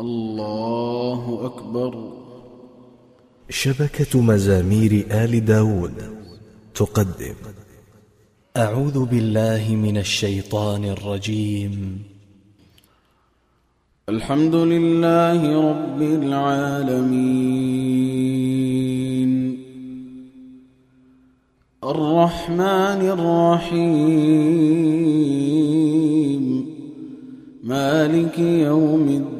الله أكبر. شبكة مزامير آل داود تقدم. أعوذ بالله من الشيطان الرجيم. الحمد لله رب العالمين. الرحمن الرحيم. مالك يوم الدين.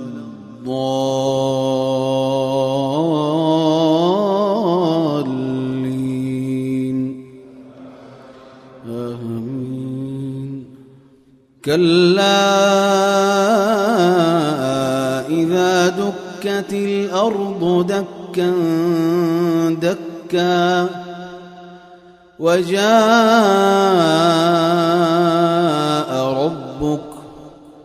آمين. كلا إذا دكت الأرض دكا دكا وجاء ربك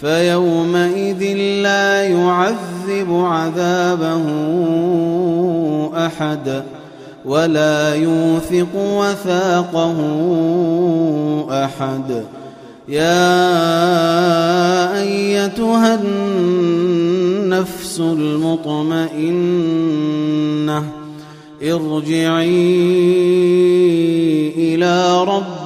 فيومئذ لا يعذب عذابه أحد ولا يوثق وثاقه أحد. يا أيتها النفس المطمئنة ارجعي إلى ربك